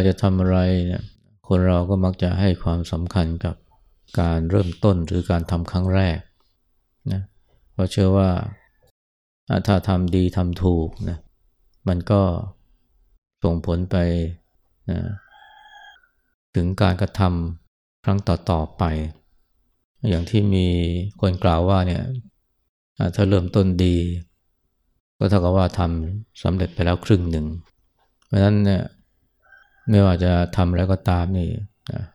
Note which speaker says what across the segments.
Speaker 1: าจะทำอะไรเนี่ยคนเราก็มักจะให้ความสำคัญกับการเริ่มต้นหรือการทำครั้งแรกนะเพราะเชื่อว่าถ้าทำดีทำถูกนะมันก็ส่งผลไปนะถึงการกระทำครั้งต่อๆไป อย่างที่มีคนกล่าวว่าเนี่ยถ้าเริ่มต้นดี ก็เท่ากับว่าทำสำเร็จไปแล้วครึ่งหนึ่ง เพราะฉะนั้นเนี่ย ไม่ว่าจะทำอะไรก็ตามนี่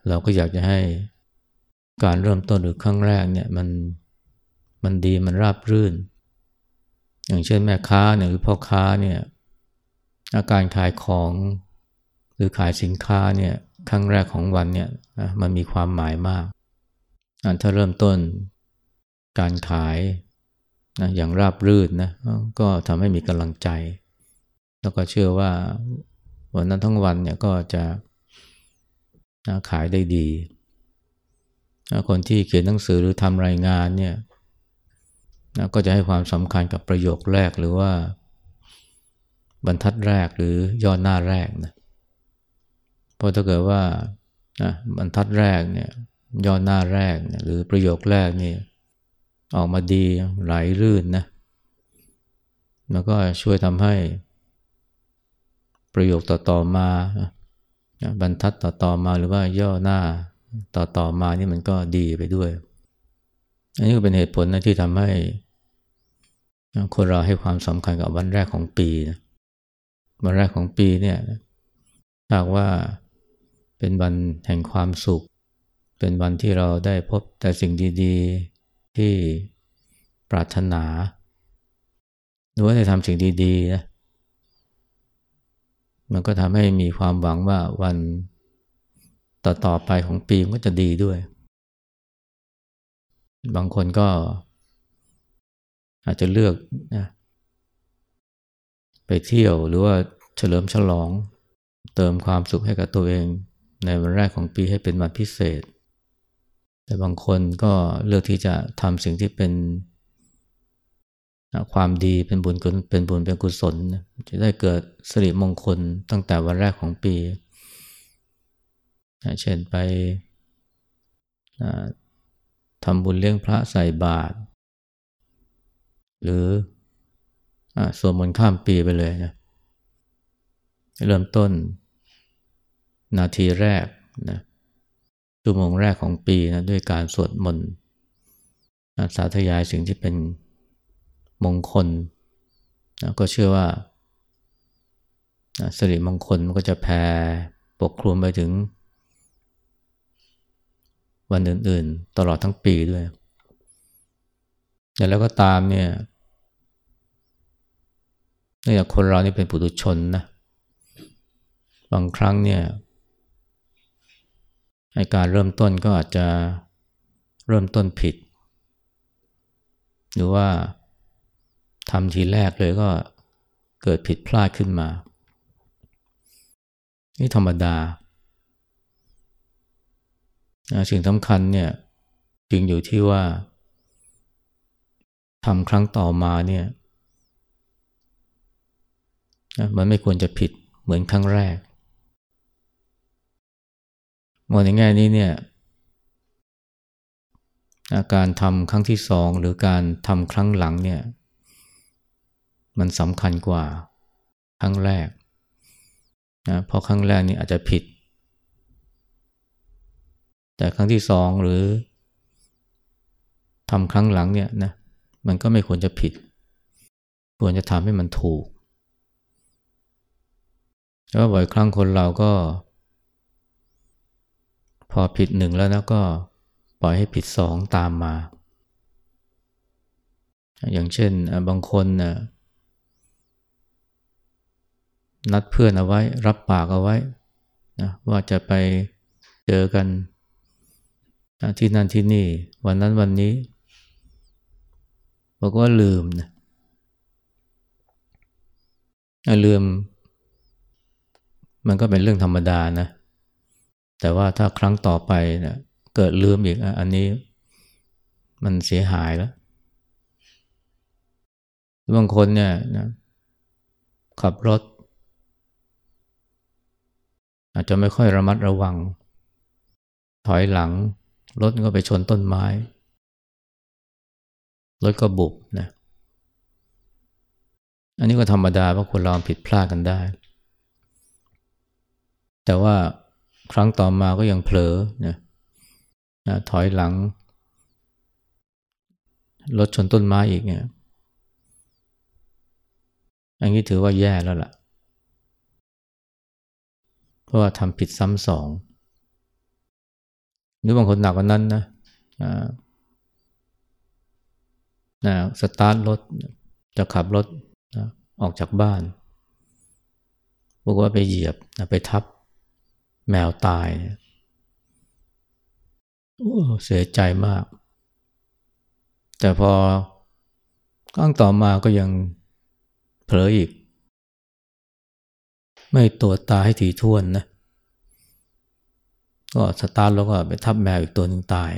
Speaker 1: เราก็อยากจะให้การเริ่มต้นหรือครั้งแรกเนี่ยมันมันดีมันราบรื่น อย่างเช่นแม่ค้าเนี่ยหรือพ่อค้าเนี่ยอาการขายของหรือขายสินค้าเนี่ยครั้งแรกของวันเนี่ยมันมีความหมายมาก ถ้าเริ่มต้นการขายนะอย่างราบรื่นนะก็ทำให้มีกำลังใจ แล้วก็เชื่อว่า วันนั้นทั้งวันเนี่ยก็จะขายได้ดี คนที่เขียนหนังสือหรือทำรายงานเนี่ยก็จะให้ความสำคัญกับประโยคแรกหรือว่าบรรทัดแรกหรือย่อหน้าแรกนะเพราะถ้าเกิดว่าบรรทัดแรกเนี่ยย่อหน้าแรกหรือประโยคแรกนี่ออกมาดีไหลลื่นนะแล้วก็ช่วยทำให้ ประโยคต่อๆมาบรรทัดต่อๆมาหรือว่าย่อหน้าต่อๆมานี่มันก็ดีไปด้วย อันนี้ก็เป็นเหตุผลนะที่ทำให้คนเราให้ความสำคัญกับวันแรกของปีนะวันแรกของปีเนี่ยหากว่าเป็นวันแห่งความสุข เป็นวันที่เราได้พบแต่สิ่งดีๆที่ปรารถนาหรือว่าได้ทำสิ่งดีๆนะ มันก็ทำให้มีความหวังว่าวันต่อๆไปของปีมันก็จะดีด้วย บางคนก็อาจจะเลือกนะไปเที่ยวหรือว่าเฉลิมฉลอง เติมความสุขให้กับตัวเอง ในวันแรกของปีให้เป็นวันพิเศษ แต่บางคนก็เลือกที่จะทำสิ่งที่เป็น ความดีเป็นบุญเป็นบุญเป็นกุศล จะได้เกิดสิริมงคลตั้งแต่วันแรกของปี เช่นไปทำบุญเลี้ยงพระใส่บาตรหรือสวดมนต์ข้ามปีไปเลยนะเริ่มต้น นาทีแรกนะชั่วโมงแรกของปีนะด้วยการสวดมนต์สาธยายสิ่งที่เป็น มงคลนะก็เชื่อว่าสิริมงคลมันก็จะแผ่ปกคลุมไปถึง วันอื่นๆ ตลอดทั้งปีด้วย แต่แล้วก็ตามเนี่ยเนื่องจากคนเรานี่เป็นปุถุชนนะ บางครั้งเนี่ยในการเริ่มต้นก็อาจจะเริ่มต้นผิด หรือว่า ทำทีแรกเลยก็เกิดผิดพลาดขึ้นมา นี่ธรรมดาสิ่งสำคัญเนี่ยจึงอยู่ที่ว่าทำครั้งต่อมาเนี่ยมันไม่ควรจะผิดเหมือนครั้งแรกมองในแง่นี้เนี่ยการทำครั้งที่สองหรือการทำครั้งหลังเนี่ย มันสำคัญกว่าครั้งแรกนะเพราะครั้งแรกนี่อาจจะผิด แต่ครั้งที่สองหรือทำครั้งหลังเนี่ยนะมันก็ไม่ควรจะผิด ควรจะทำให้มันถูกแล้วบ่อยครั้งคนเราก็ พอผิดหนึ่งแล้วนะก็ปล่อยให้ผิดสองตามมา อย่างเช่นบางคนนะ นัดเพื่อนเอาไว้ รับปากเอาไว้นะว่าจะไปเจอกันที่นั่นที่นี่ วันนั้นวันนี้ บอกว่าลืมนะลืม มันก็เป็นเรื่องธรรมดานะ แต่ว่าถ้าครั้งต่อไปนะเกิดลืมอีกอันนี้มันเสียหายแล้วบางคนเนี่ยนะขับรถ อาจจะไม่ค่อยระมัดระวัง ถอยหลังรถก็ไปชนต้นไม้ รถก็บุบนะอันนี้ก็ธรรมดาเพราะคนเราผิดพลาดกันได้ แต่ว่าครั้งต่อมาก็ยังเผลอนะนะถอยหลังรถชนต้นไม้อีกเนี่ย อันนี้ถือว่าแย่แล้วล่ะ เพราะว่าทำผิดซ้ำสองหรือบางคนหนักกว่านั้นนะนะสตาร์ทรถจะขับรถนะออกจากบ้านบอกว่าไปเหยียบนะไปทับแมวตายเสียใจมาก แต่พอครั้งต่อมาก็ยังเผลออีก ไม่ตัวตาให้ถี่ถ้วนนะ ก็สตาร์ทแล้วก็ไปทับแมวอีกตัวหนึ่งตาย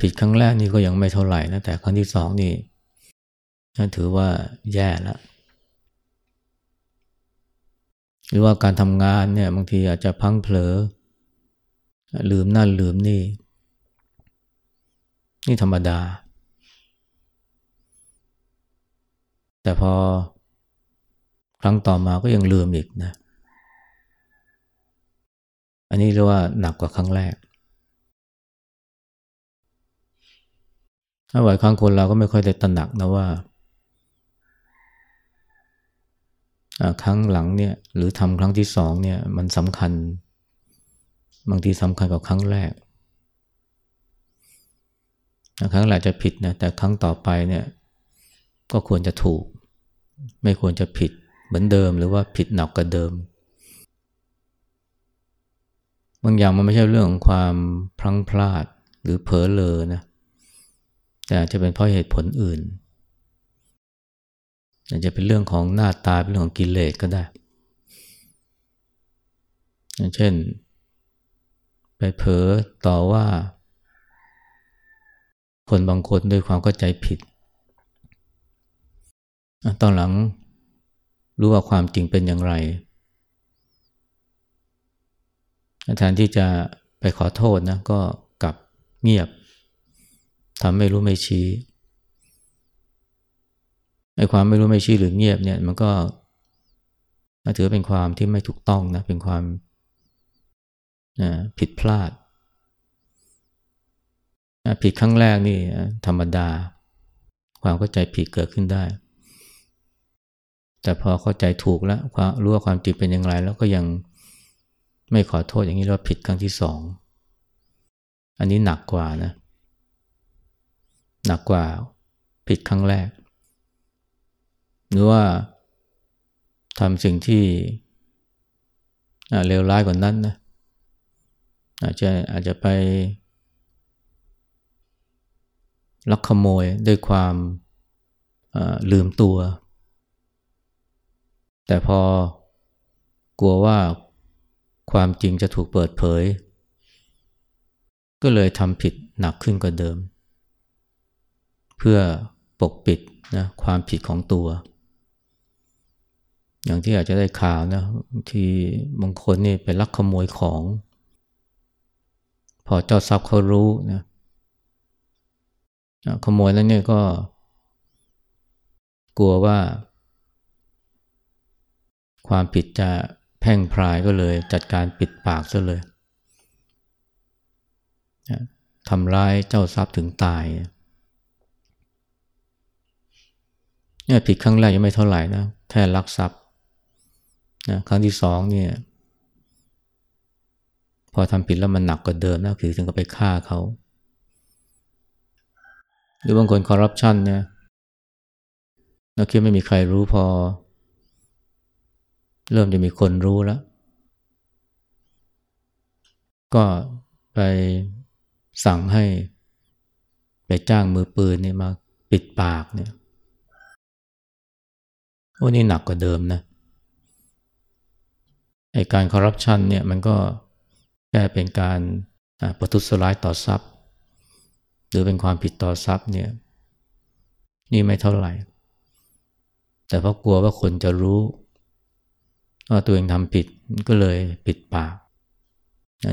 Speaker 1: ผิดครั้งแรกนี่ก็ยังไม่เท่าไหร่นะ แต่ครั้งที่สองนี่ถือว่าแย่แล้วหรือว่าการทำงานเนี่ยบางทีอาจจะพังเผลอ ลืมนั่นลืมนี่ นี่ธรรมดา แต่พอครั้งต่อมาก็ยังลืมอีกนะ อันนี้เรียกว่าหนักกว่าครั้งแรก ถ้าไหวครั้งคนเราก็ไม่ค่อยได้ตระหนักนะว่า ครั้งหลังเนี่ยหรือทำครั้งที่สองเนี่ยมันสำคัญ บางทีสำคัญกว่าครั้งแรก ครั้งแรกจะผิดนะแต่ครั้งต่อไปเนี่ยก็ควรจะถูก ไม่ควรจะผิดเหมือนเดิมหรือว่าผิดหนักกว่าเดิม บางอย่างมันไม่ใช่เรื่องของความพลั้งพลาดหรือเผลอเลอนะแต่อาจจะเป็นเพราะเหตุผลอื่น อาจจะเป็นเรื่องของหน้าตาเป็นเรื่องของกิเลสก็ได้อย่างเช่น ไปเผลอต่อว่า คนบางคนด้วยความเข้าใจผิด ตอนหลังรู้ว่าความจริงเป็นอย่างไร แทนที่จะไปขอโทษนะก็กลับเงียบทำไม่รู้ไม่ชี้ไอ้ความไม่รู้ไม่ชี้หรือเงียบเนี่ยมันก็ถือเป็นความที่ไม่ถูกต้องนะเป็นความผิดพลาด ผิดครั้งแรกนี่ธรรมดา ความเข้าใจผิดเกิดขึ้นได้ แต่พอเข้าใจถูกแล้วรู้ว่าความจริงเป็นอย่างไร แล้วก็ยังไม่ขอโทษอย่างนี้เราผิดครั้งที่สอง อันนี้หนักกว่านะ หนักกว่าผิดครั้งแรก หรือว่าทำสิ่งที่เลวร้ายกว่านั้นนะอาจจะอาจจะไปลักขโมยด้วยความลืมตัว แต่พอกลัวว่าความจริงจะถูกเปิดเผย ก็เลยทำผิดหนักขึ้นกว่าเดิม เพื่อปกปิดนะความผิดของตัว อย่างที่อาจจะได้ข่าวนะที่บางคนนี่ไปลักขโมยของ พอเจ้าทรัพย์เขารู้นะขโมยแล้วเนี่ยก็ กลัวว่า ความผิดจะแพ่งพรายก็เลยจัดการปิดปากซะเลยทำร้ายเจ้าทรัพย์ถึงตายเนี่ยผิดครั้งแรกยังไม่เท่าไหร่นะแค่ลักทรัพย์นะครั้งที่สองเนี่ยพอทำผิดแล้วมันหนักกว่าเดิมนะคือถึงกับไปฆ่าเขาหรือบางคนคอร์รัปชันเนี่ยเราคิดไม่มีใครรู้พอ เริ่มจะมีคนรู้แล้ว ก็ไปสั่งให้ไปจ้างมือปืนเนี่ยมาปิดปากเนี่ยโอ้นี่หนักกว่าเดิมนะไอการคอร์รัปชันเนี่ยมันก็แค่เป็นการประทุษร้ายต่อทรัพย์ หรือเป็นความผิดต่อทรัพย์เนี่ยนี่ไม่เท่าไหร่ แต่เพราะกลัวว่าคนจะรู้ ว่าตัวเองทำผิดก็เลยปิดปาก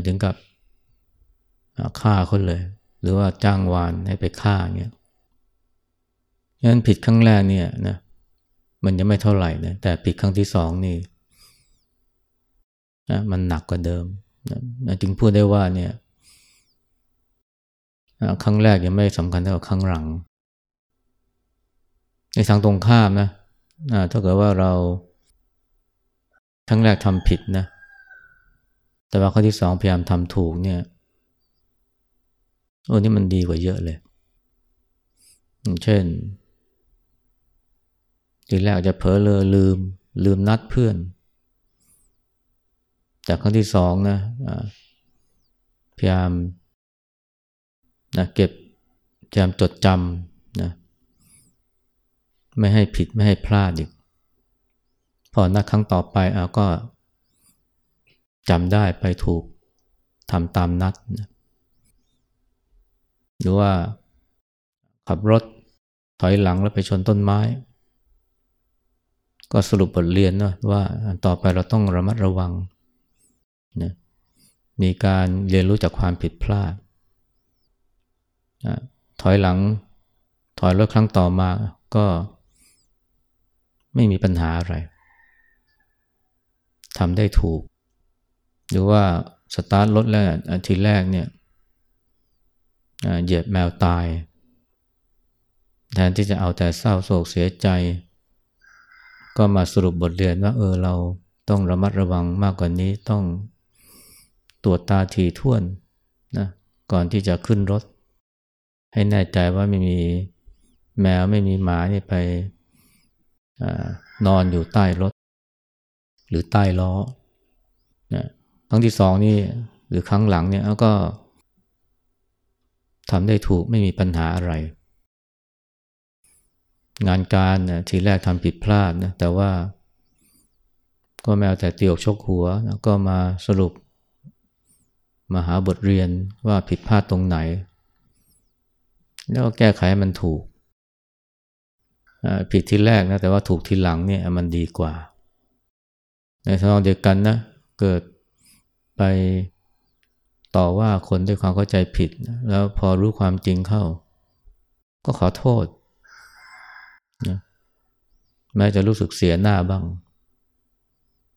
Speaker 1: ถึงกับฆ่าคนเลย หรือว่าจ้างวานให้ไปฆ่าเงี้ยงั้นผิดครั้งแรกเนี่ยนะมันยังไม่เท่าไหร่นะแต่ผิดครั้งที่สองนี่นะมันหนักกว่าเดิมนะจึงพูดได้ว่าเนี่ยครั้งแรกยังไม่สำคัญเท่ากับครั้งหลัง ในทางตรงข้ามนะถ้าเกิดว่าเรา ครั้งแรกทำผิดนะ แต่ว่าข้อที่สองพยายามทำถูกเนี่ย โอ้นี่มันดีกว่าเยอะเลย เช่น ทีแรกจะเผลอเลอลืม ลืมนัดเพื่อนจากครั้งที่สองนะพยายามนะเก็บพยายามจดจำนะไม่ให้ผิดไม่ให้พลาดอีก พอนัดครั้งต่อไปเอาก็จำได้ไปถูกทำตามนัด หรือว่าขับรถถอยหลังแล้วไปชนต้นไม้ ก็สรุปบทเรียนนะว่าต่อไปเราต้องระมัดระวังนะมีการเรียนรู้จากความผิดพลาดถอยหลังถอยรถครั้งต่อมาก็ไม่มีปัญหาอะไร ทำได้ถูก หรือว่าสตาร์ทรถแล้วทีแรกเนี่ยเหยียบแมวตาย แทนที่จะเอาแต่เศร้าโศกเสียใจ ก็มาสรุปบทเรียนว่าเออเราต้องระมัดระวังมากกว่านี้ต้องตรวจตาทีท่วนนะก่อนที่จะขึ้นรถ ให้แน่ใจว่าไม่มีแมวไม่มีหมานี่ไปอนอนอยู่ใต้รถ หรือใต้ล้อนะครั้งที่สองนี่หรือครั้งหลังเนี่ยก็ทำได้ถูกไม่มีปัญหาอะไร งานการนะทีแรกทำผิดพลาดนะแต่ว่า ก็แม้แต่เตียวชกหัวนะก็มาสรุป มาหาบทเรียนว่าผิดพลาดตรงไหน แล้วก็แก้ไขมันถูกผิดที่แรกนะแต่ว่าถูกทีหลังเนี่ยมันดีกว่า ในทางเดียวกันนะเกิดไปต่อว่าคนด้วยความเข้าใจผิด แล้วพอรู้ความจริงเข้า ก็ขอโทษนะแม้จะรู้สึกเสียหน้าบ้าง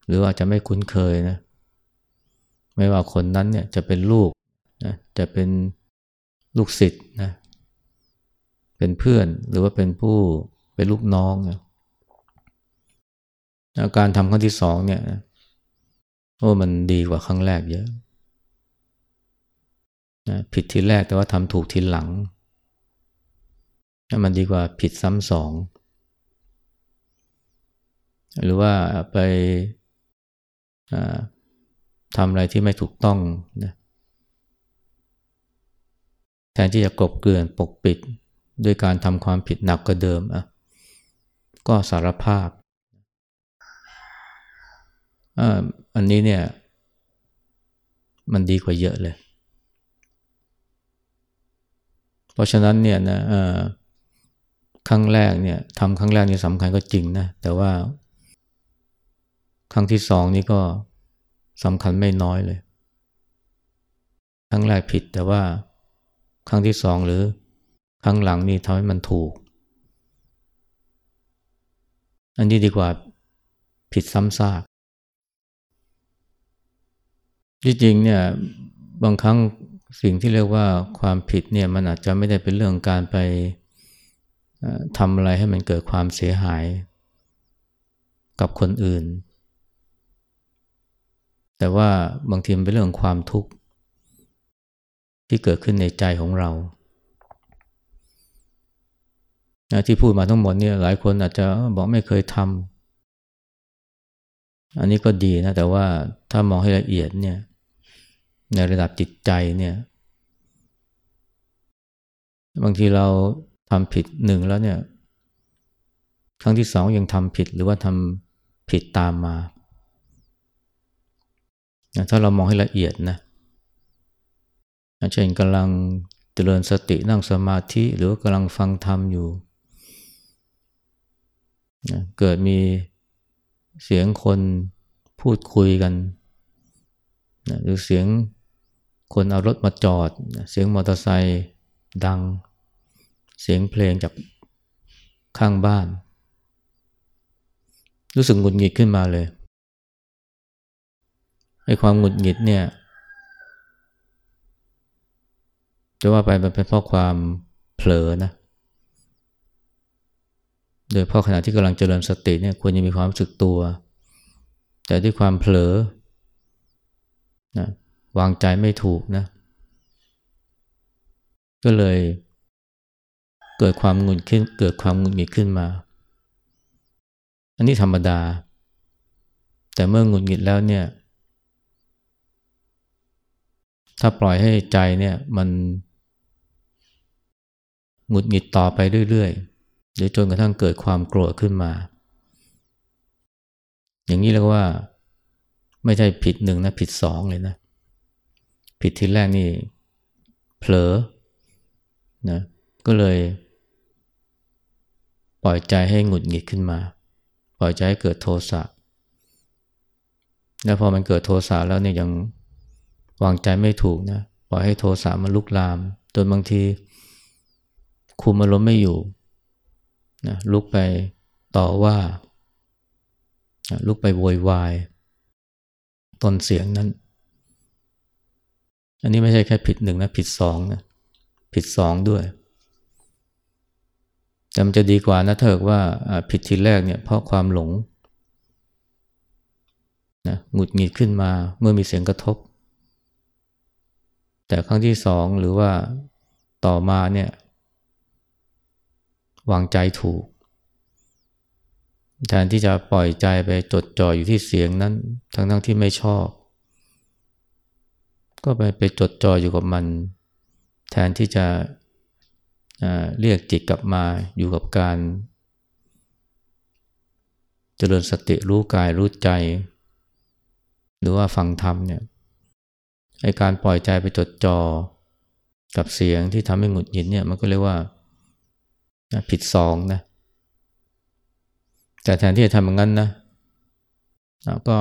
Speaker 1: หรือว่าจะไม่คุ้นเคยนะไม่ว่าคนนั้นเนี่ยจะเป็นลูกนะจะเป็นลูกศิษย์นะเป็นเพื่อนหรือว่าเป็นผู้เป็นลูกน้องนะ การทำครั้งที่สองเนี่ยโอ้มันดีกว่าครั้งแรกเยอะนะผิดทีแรกแต่ว่าทำถูกทีหลังมันดีกว่าผิดซ้ำสอง หรือว่าไปทำอะไรที่ไม่ถูกต้องนะแทนที่จะกลบเกลื่อนปกปิด ด้วยการทำความผิดหนักกว่าเดิมอะก็สารภาพ อันนี้เนี่ย มันดีกว่าเยอะเลย เพราะฉะนั้นเนี่ยนะครั้งแรกเนี่ยทำครั้งแรกนี่สำคัญก็จริงนะ แต่ว่า ครั้งที่สองนี่ก็สำคัญไม่น้อยเลย ครั้งแรกผิดแต่ว่าครั้งที่สองหรือครั้งหลังนี่ทำให้มันถูก อันนี้ดีกว่าผิดซ้ำซาก จริงๆเนี่ยบางครั้งสิ่งที่เรียกว่าความผิดเนี่ยมันอาจจะไม่ได้เป็นเรื่องการไปทำอะไรให้มันเกิดความเสียหายกับคนอื่น แต่ว่าบางทีมันเป็นเรื่องความทุกข์ที่เกิดขึ้นในใจของเรา ที่พูดมาทั้งหมดเนี่ยหลายคนอาจจะบอกไม่เคยทำอันนี้ก็ดีนะ แต่ว่าถ้ามองให้ละเอียดเนี่ย ในระดับจิตใจเนี่ย บางทีเราทำผิดหนึ่งแล้วเนี่ย ครั้งที่สองยังทำผิดหรือว่าทำผิดตามมา ถ้าเรามองให้ละเอียดนะเช่นกำลังเจริญสตินั่งสมาธิ หรือว่ากำลังฟังธรรมอยู่เกิดมีเสียงคนพูดคุยกัน หรือเสียง คนเอารถมาจอด เสียงมอเตอร์ไซค์ดัง เสียงเพลงจากข้างบ้าน รู้สึกหงุดหงิดขึ้นมาเลยไอ้ความหงุดหงิดเนี่ยจะว่าไปมันเป็นเพราะความเผลอนะโดยเพราะขณะที่กำลังเจริญสติเนี่ยควรจะมีความรู้สึกตัว แต่ด้วยความเผลอนะ วางใจไม่ถูกนะ ก็เลยเกิดความงุนขึ้น เกิดความงุนหงิดขึ้นมา อันนี้ธรรมดา แต่เมื่องุนหงิดแล้วเนี่ย ถ้าปล่อยให้ใจเนี่ยมันหงุดหงิดต่อไปเรื่อยๆหรือจนกระทั่งเกิดความโกรธขึ้นมา อย่างนี้เรียกว่า ไม่ใช่ผิดหนึ่งนะ ผิดสองเลยนะ ผิดทีแรกนี่เผลอนะก็เลยปล่อยใจให้หงุดหงิดขึ้นมา ปล่อยใจให้เกิดโทสะแล้วพอมันเกิดโทสะแล้วเนี่ยยังวางใจไม่ถูกนะปล่อยให้โทสะมันลุกลามจนบางทีคุมอารมณ์ไม่อยู่นะลุกไปต่อว่านะลุกไปโวยวายตนเสียงนั้น อันนี้ไม่ใช่แค่ผิดหนึ่งนะผิดสองนะผิดสองด้วยแต่มันจะดีกว่านะถ้าเกิดว่าผิดทีแรกเนี่ยเพราะความหลงนะหงุดหงิดขึ้นมาเมื่อมีเสียงกระทบ แต่ครั้งที่สองหรือว่าต่อมาเนี่ยวางใจถูก แทนที่จะปล่อยใจไปจดจ่ออยู่ที่เสียงนั้น ทั้งทั้งที่ไม่ชอบ ก็ไปไปจดจ่ออยู่กับมัน แทนที่จะเรียกจิตกลับมาอยู่กับการ เจริญสติรู้กายรู้ใจ หรือว่าฟังธรรมเนี่ยไอการปล่อยใจไปจดจ่อกับเสียงที่ทำให้หงุดหงิดเนี่ยมันก็เรียกว่าผิดสองนะแต่แทนที่จะทำอย่างนั้นนะเราก็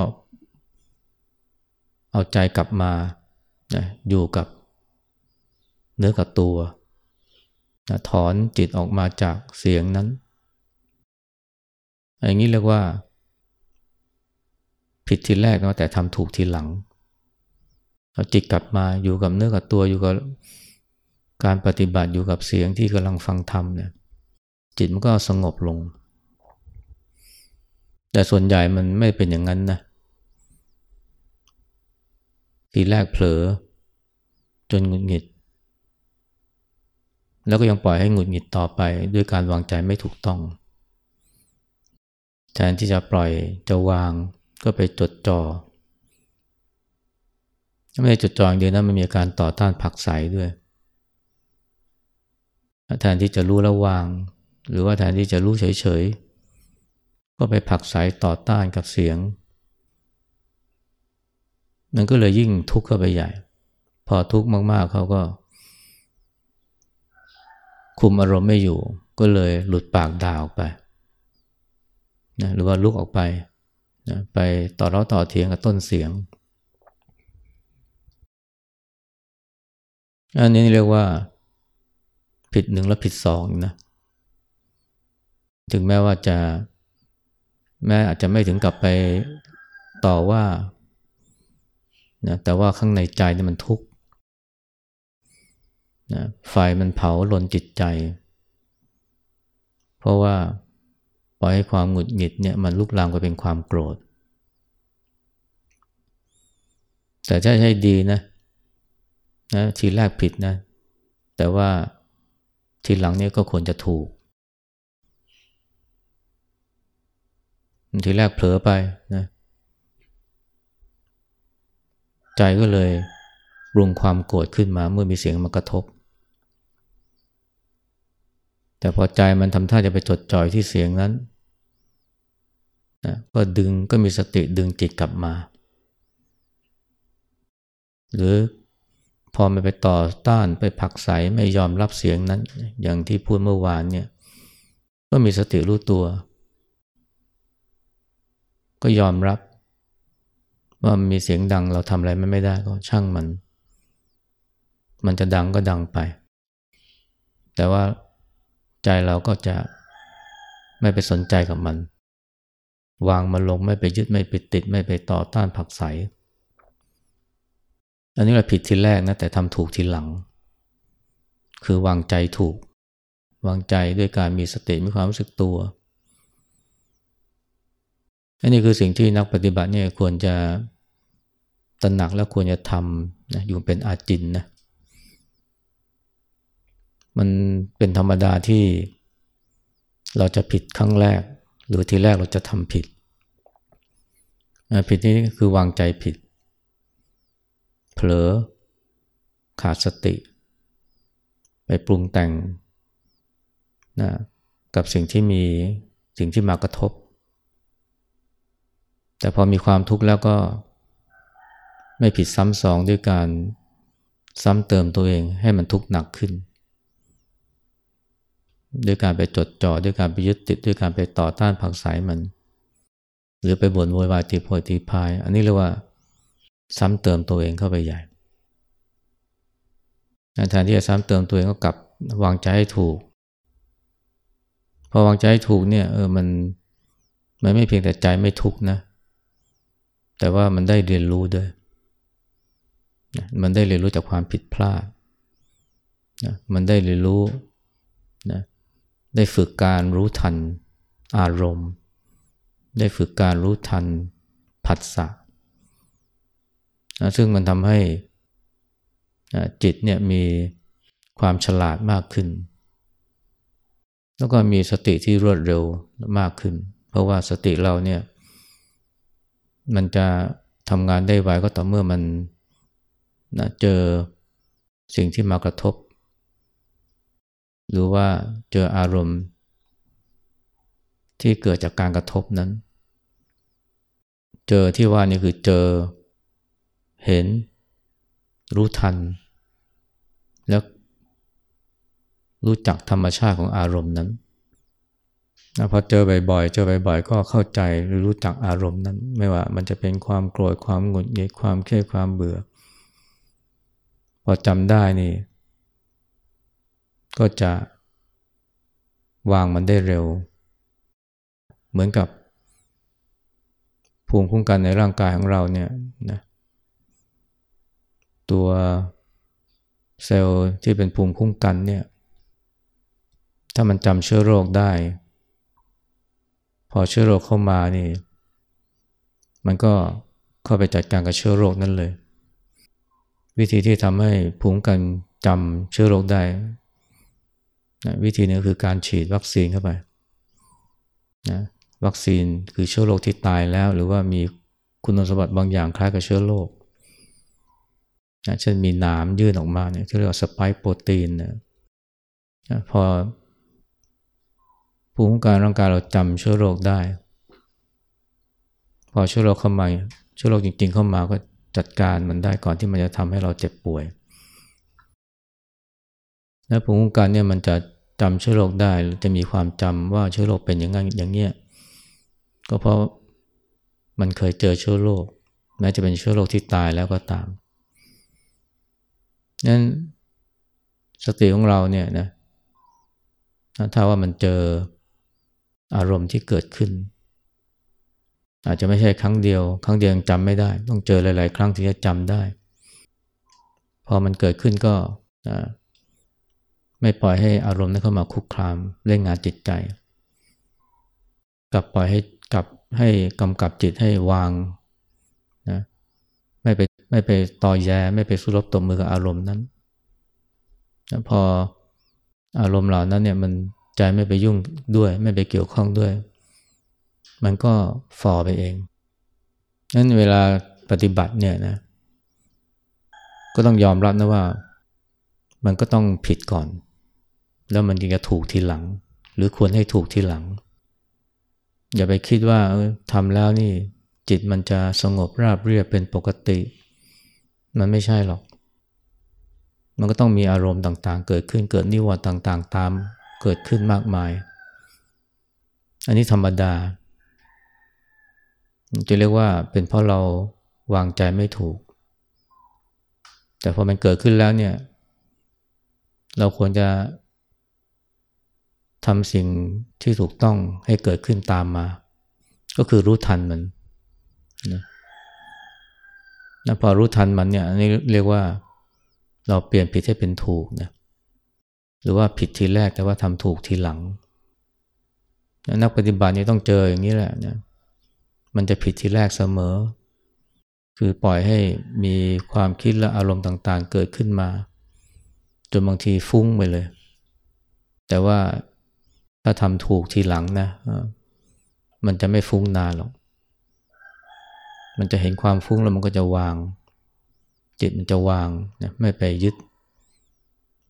Speaker 1: เอาใจกลับมา นะอยู่กับเนื้อกับตัวนะถอนจิตออกมาจากเสียงนั้นอย่างนี้เรียกว่า ผิดทีแรกนะแต่ทำถูกทีหลังเอาจิตกลับมาอยู่กับเนื้อกับตัวอยู่กับการปฏิบัติอยู่กับเสียงที่กำลังฟังธรรมเนี่ยจิตมันก็สงบลง แต่ส่วนใหญ่มันไม่เป็นอย่างนั้นนะ ทีแรกเผลอ จนหงุดหงิด แล้วก็ยังปล่อยให้หงุดหงิดต่อไป ด้วยการวางใจไม่ถูกต้อง แทนที่จะปล่อยจะวางก็ไปจดจอ่อไม่ได้จดจ่ออย่างเดียวนะมันมีการต่อต้านผักใสด้วย แทนที่จะรู้แล้ววาง หรือว่าแทนที่จะรู้เฉยๆ ก็ไปผักใสต่อต้านกับเสียง มันก็เลยยิ่งทุกข์เข้าไปใหญ่ พอทุกข์มากๆเขาก็ คุมอารมณ์ไม่อยู่ ก็เลยหลุดปากด่าออกไปนะหรือว่าลุกออกไปนะไปต่อร้อต่อเทียงกับต้นเสียง อันนี้เรียกว่า ผิดหนึ่งและผิดสองนะ ถึงแม้ว่าจะ แม้อาจจะไม่ถึงกับไปต่อว่า นะแต่ว่าข้างในใจนี่มันทุกข์นะไฟมันเผาลนจิตใจ เพราะว่าปล่อยให้ความหงุดหงิดเนี่ยมันลุกลามไปเป็นความโกรธ แต่ถ้าใช่ดีนะนะทีแรกผิดนะ แต่ว่าทีหลังเนี่ยก็ควรจะถูก ทีแรกเผลอไปนะ ใจก็เลยปรุงความโกรธขึ้นมาเมื่อมีเสียงมากระทบ แต่พอใจมันทำท่าจะไปจดจ่อยที่เสียงนั้นนะก็ดึงก็มีสติดึงจิตกลับมา หรือพอมันไปต่อต้านไปผักใสไม่ยอมรับเสียงนั้น อย่างที่พูดเมื่อวานเนี่ยก็มีสติรู้ตัว ก็ยอมรับ ว่ามีเสียงดังเราทำอะไรมันไม่ได้ก็ช่างมัน มันจะดังก็ดังไป แต่ว่าใจเราก็จะไม่ไปสนใจกับมัน วางมันลงไม่ไปยึดไม่ไปติด ไม่ไปต่อต้านผักใส อันนี้เราผิดทีแรกนะแต่ทำถูกทีหลัง คือวางใจถูก วางใจด้วยการมีสติมีความรู้สึกตัว อันนี้คือสิ่งที่นักปฏิบัติเนี่ยควรจะตระหนักและควรจะทำนะอยู่เป็นอาจินนะมันเป็นธรรมดาที่เราจะผิดครั้งแรก หรือทีแรกเราจะทำผิด ผิดนี้คือวางใจผิด เผลอ ขาดสติ ไปปรุงแต่งนะกับสิ่งที่มีสิ่งที่มากระทบ แต่พอมีความทุกข์แล้วก็ไม่ผิดซ้ำสองด้วยการซ้ำเติมตัวเองให้มันทุกข์หนักขึ้น ด้วยการไปจดจ่อด้วยการไปยึดติดด้วยการไปต่อต้านผักสายมัน หรือไปบ่นโวยวายตีโพยตีพาย อันนี้เรียกว่าซ้ำเติมตัวเองเข้าไปใหญ่แทนที่จะซ้ำเติมตัวเองก็กลับวางใจให้ถูก พอวางใจให้ถูกเนี่ยเออมันมันไม่เพียงแต่ใจไม่ทุกข์นะ แต่ว่ามันได้เรียนรู้ด้วย มันได้เรียนรู้จากความผิดพลาดนะมันได้เรียนรู้นะได้ฝึกการรู้ทันอารมณ์ ได้ฝึกการรู้ทันผัสสะนะซึ่งมันทำให้จิตเนี่ยมีความฉลาดมากขึ้น แล้วก็มีสติที่รวดเร็วมากขึ้น เพราะว่าสติเราเนี่ย มันจะทำงานได้ไวก็ต่อเมื่อมันนะเจอสิ่งที่มากระทบ หรือว่าเจออารมณ์ที่เกิดจากการกระทบนั้น เจอที่ว่านี่คือเจอ เห็น รู้ทัน แล้วรู้จักธรรมชาติของอารมณ์นั้น พอเจอบ่อยๆ เจอบ่อยๆ ก็เข้าใจหรือรู้จักอารมณ์นั้น ไม่ว่ามันจะเป็นความโกรธ ความหงุดหงิด ความเครียด ความเบื่อ พอจำได้นี่ ก็จะวางมันได้เร็ว เหมือนกับภูมิคุ้มกันในร่างกายของเราเนี่ยนะตัวเซลล์ที่เป็นภูมิคุ้มกันเนี่ย ถ้ามันจำเชื้อโรคได้ พอเชื้อโรคเข้ามานี่ มันก็เข้าไปจัดการกับเชื้อโรคนั่นเลย วิธีที่ทำให้ภูมิกันจำเชื้อโรคได้นะวิธีนี้คือการฉีดวัคซีนเข้าไปนะวัคซีนคือเชื้อโรคที่ตายแล้ว หรือว่ามีคุณสมบัติบางอย่างคล้ายกับเชื้อโรคนะเช่นมีน้ำยื่นออกมาเนี่ยที่เรียกว่าสไปค์โปรตีนนะพอ ภูมิคุ้มกันร่างกายเราจำเชื้อโรคได้ พอเชื้อโรคเข้ามาเชื้อโรคจริง ๆ เข้ามาก็จัดการมันได้ก่อนที่มันจะทำให้เราเจ็บป่วย และภูมิคุ้มกันเนี่ยมันจะจำเชื้อโรคได้จะมีความจำว่าเชื้อโรคเป็นอย่างนั้นอย่างเงี้ยก็เพราะมันเคยเจอเชื้อโรคแม้จะเป็นเชื้อโรคที่ตายแล้วก็ตามนั้นสติของเราเนี่ยนะถ้าว่ามันเจอ อารมณ์ที่เกิดขึ้น อาจจะไม่ใช่ครั้งเดียว ครั้งเดียวยังจำไม่ได้ ต้องเจอหลาย ๆ ครั้งถึงจะจำได้ พอมันเกิดขึ้นก็ไม่ปล่อยให้อารมณ์นั้นเข้ามาคุกคาม เล่นงานจิตใจ กลับปล่อยให้กลับให้กำกับจิตให้วางนะไม่ไปไม่ไปต่อแย้ไม่ไปสู้รบตบมือกับอารมณ์นั้นพออารมณ์เหล่านั้นเนี่ยมัน ใจไม่ไปยุ่งด้วย ไม่ไปเกี่ยวข้องด้วย มันก็ฝ่อไปเองนั้นเวลาปฏิบัติเนี่ยนะ ก็ต้องยอมรับนะว่า มันก็ต้องผิดก่อน แล้วมันจึงจะถูกทีหลัง หรือควรให้ถูกทีหลัง อย่าไปคิดว่าทำแล้วนี่ จิตมันจะสงบราบเรียบเป็นปกติ มันไม่ใช่หรอก มันก็ต้องมีอารมณ์ต่างๆ เกิดขึ้นเกิดนิวรณ์ต่างๆ ตาม เกิดขึ้นมากมาย อันนี้ธรรมดา จะเรียกว่าเป็นเพราะเราวางใจไม่ถูก แต่พอมันเกิดขึ้นแล้วเนี่ย เราควรจะทำสิ่งที่ถูกต้องให้เกิดขึ้นตามมา ก็คือรู้ทันมันนะนะพอรู้ทันมันเนี่ยนี่เรียกว่าเราเปลี่ยนผิดให้เป็นถูกนะ หรือว่าผิดทีแรกแต่ว่าทำถูกทีหลัง นักปฏิบัตินี่ต้องเจออย่างนี้แหละนะมันจะผิดทีแรกเสมอ คือปล่อยให้มีความคิดและอารมณ์ต่างๆ เกิดขึ้นมา จนบางทีฟุ้งไปเลย แต่ว่าถ้าทำถูกทีหลังนะมันจะไม่ฟุ้งนานหรอก มันจะเห็นความฟุ้งแล้วมันก็จะวาง จิตมันจะวางนะไม่ไปยึด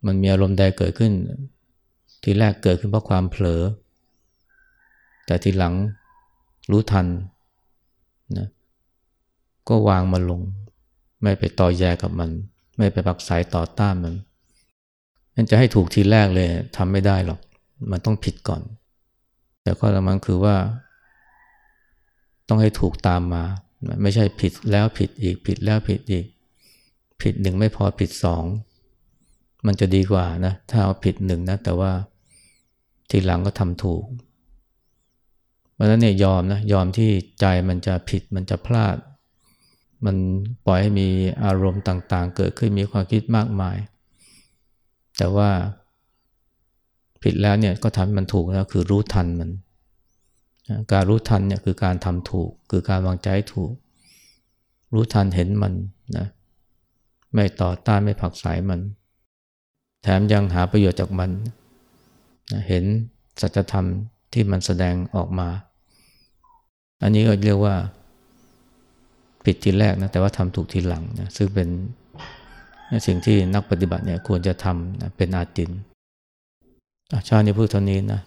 Speaker 1: มันมีอารมณ์ใดเกิดขึ้น ทีแรกเกิดขึ้นเพราะความเผลอ แต่ทีหลังรู้ทันนะก็วางมันลง ไม่ไปต่อแยกับมัน ไม่ไปปักสายต่อต้านมันมันจะให้ถูกทีแรกเลยทำไม่ได้หรอก มันต้องผิดก่อน แต่ข้อสำคัญคือว่า ต้องให้ถูกตามมา ไม่ใช่ผิดแล้วผิดอีก ผิดแล้วผิดอีก ผิดหนึ่งไม่พอผิดสอง มันจะดีกว่านะ ถ้าเอาผิดหนึ่งนะ แต่ว่าทีหลังก็ทำถูกเพราะนั้นเนี่ยยอมนะ ยอมที่ใจมันจะผิดมันจะพลาด มันปล่อยให้มีอารมณ์ต่างๆ เกิดขึ้นมีความคิดมากมาย แต่ว่าผิดแล้วเนี่ยก็ทำให้มันถูกแล้วคือรู้ทันมัน การรู้ทันเนี่ยคือการทำถูก คือการวางใจถูก รู้ทันเห็นมันนะไม่ต่อต้านไม่ผักสายมัน ถมยังหาประโยชน์จากมันนะเห็นสัจธรรมที่มันแสดงออกมา อันนี้ก็เรียกว่าผิดทีแรกนะแต่ว่าทำถูกทีหลังนะซึ่งเป็นสิ่งที่นักปฏิบัติเนี่ยควรจะทำนะเป็นอาจินชาตินี้พูดเท่านี้นะ